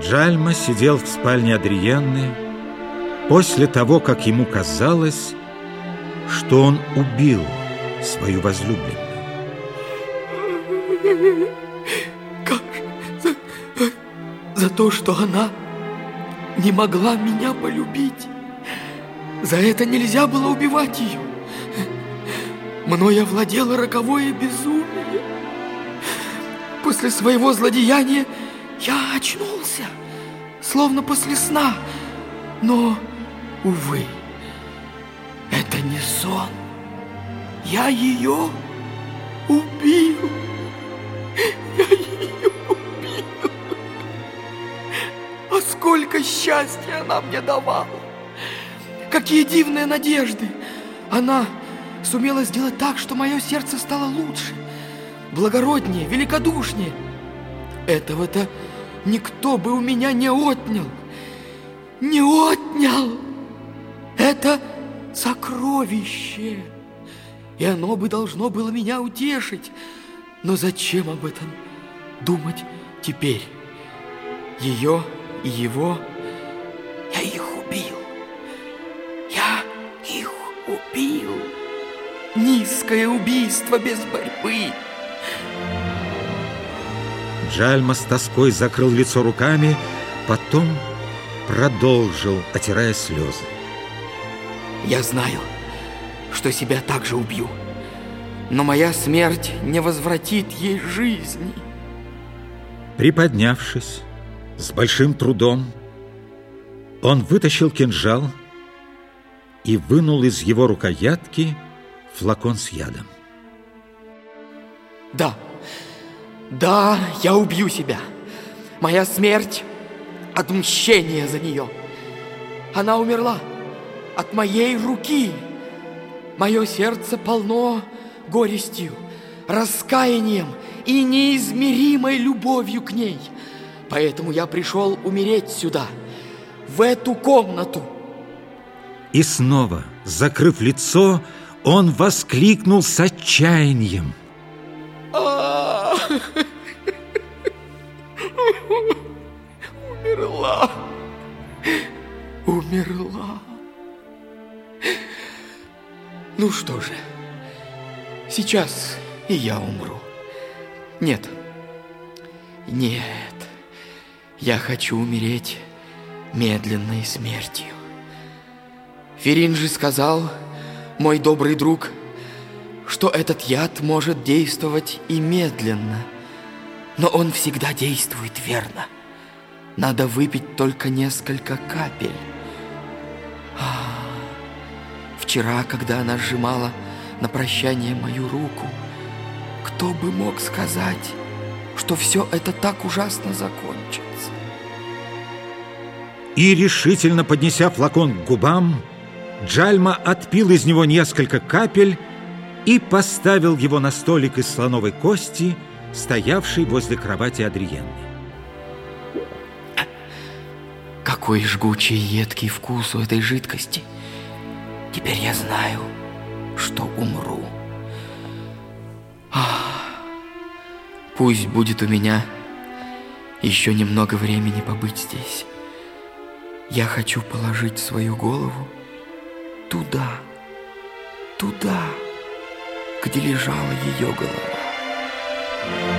Джальма сидел в спальне Адриенны после того, как ему казалось, что он убил свою возлюбленную. Как за, за то, что она не могла меня полюбить. За это нельзя было убивать ее. Мною овладело роковое безумие. После своего злодеяния я очнулся, словно после сна. Но, увы, это не сон. Я ее убил. Я ее убил. А сколько счастья она мне давала. Какие дивные надежды. Она сумела сделать так, что мое сердце стало лучше, благороднее, великодушнее. Этого-то никто бы у меня не отнял. Не отнял. Это сокровище. И оно бы должно было меня утешить. Но зачем об этом думать теперь? Ее и его я их убил. Я их убил. Низкое убийство без борьбы. Джальма с тоской закрыл лицо руками, потом продолжил, отирая слезы. Я знаю, что себя также убью, но моя смерть не возвратит ей жизни. Приподнявшись, с большим трудом, он вытащил кинжал и вынул из его рукоятки флакон с ядом. Да, да, я убью себя. Моя смерть – отмщение за нее. Она умерла от моей руки. Мое сердце полно горестью, раскаянием и неизмеримой любовью к ней. Поэтому я пришел умереть сюда, в эту комнату. И снова, закрыв лицо, он воскликнул с отчаянием. А Умерла. Умерла. Ну что же, сейчас и я умру. Нет, нет, я хочу умереть медленной смертью. Феринджи сказал, мой добрый друг, что этот яд может действовать и медленно, но он всегда действует верно. Надо выпить только несколько капель. А, вчера, когда она сжимала на прощание мою руку, кто бы мог сказать, что все это так ужасно закончится? И решительно поднеся флакон к губам, Джальма отпил из него несколько капель и поставил его на столик из слоновой кости, стоявший возле кровати Адриенны. Какой жгучий едкий вкус у этой жидкости. Теперь я знаю, что умру. Ах, пусть будет у меня еще немного времени побыть здесь. Я хочу положить свою голову туда, туда, где лежала ее голова. Thank you.